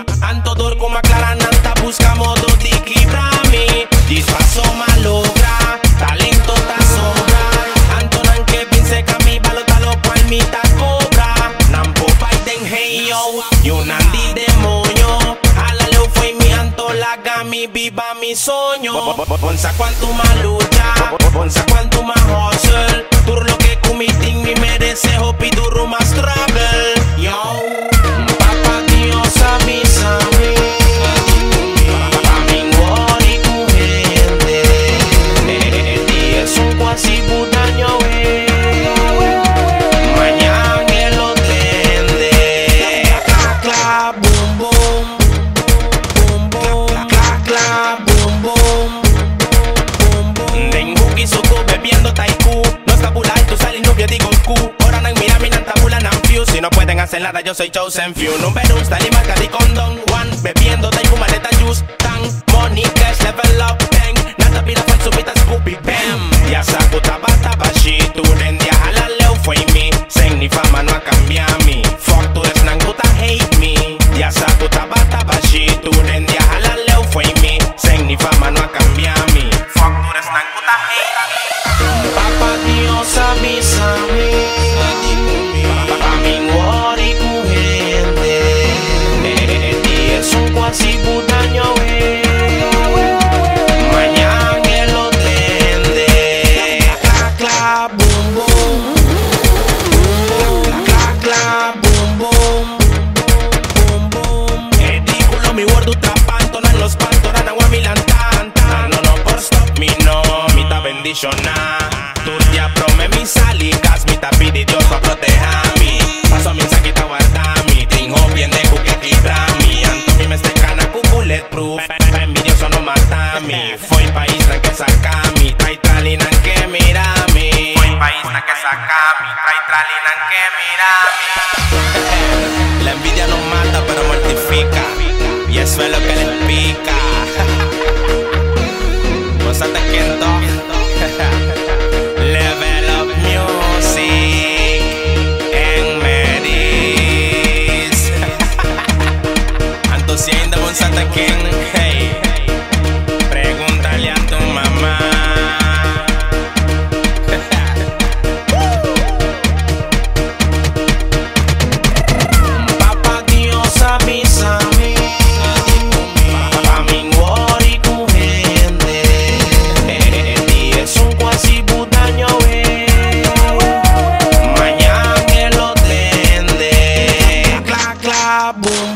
mí Antodor com aclara nanta busca modo de equilibrar mí Disfrazo malogra, talento ta sobra. Antonan que pince cami balo talo cual mi ta cobra. Nampo paiten hey yo, yo nandi demonio. Alalo fue mi antolaga mi viva mi sueño Bonsa cuanto más lucha, bonsa cuanto más hustle Tur lo que comitin mi merece hopi duro más struggle No pueden hacer nada, yo soy Chosen Few. Number un, y marca de condón. One, bebiendo de maleta juice. Tan, money, funciona. Turtia prome mi saligas, mi tapiri Dios va protejami Paso mi saquita guardami, tingo bien de cuqueti trami Anto mi mestecana cu bulletproof, envidioso no matami Foi país na que sacami, trai tralina que mirami Foi país na que sacami, trai tralina que mirami La envidia no mata pero mortifica. Y eso es lo que les pica. bom